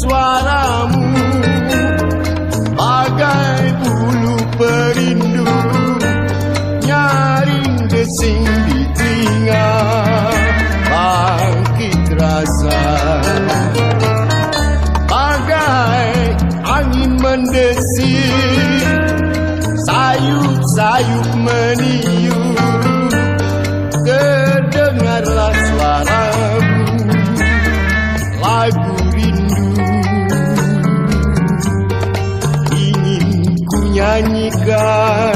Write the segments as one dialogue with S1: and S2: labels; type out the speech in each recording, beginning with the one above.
S1: suaramu. Bagai bulu perindu Nyaring desing di telinga. Bangkit rasa. Bagai angin mendesir Sayup-sayup meniup. Terdengarlah suaramu Lagu rindu nyanyikan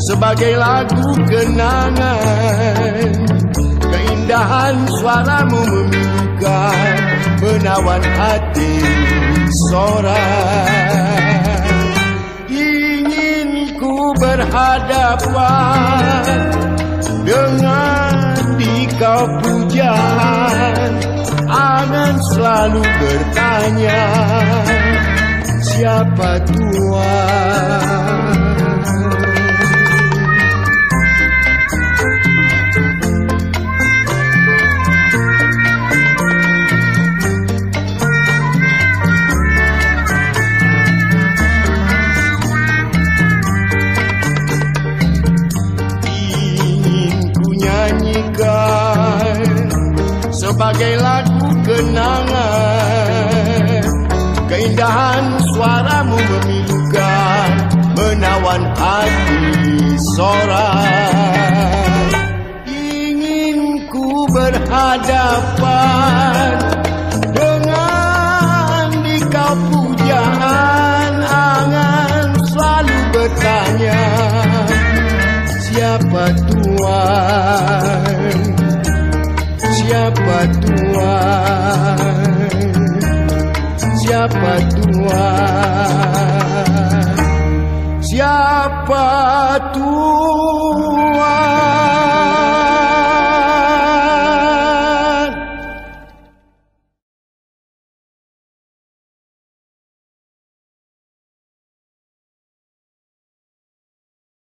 S1: Sebagai lagu kenangan. Keindahan suaramu memilukan Menawan hati seorang. Ingin ku berhadapan Dengan di kau pujaan Angan selalu bertanya Siapa Tuhan sebagai lagu kenangan keindahan suaramu memilukan menawan hati seorang ingin ku berhadapan dengan di kau pujaan angan selalu bertanya Siapa Tuhan? Siapa Tuhan? Siapa Tuhan?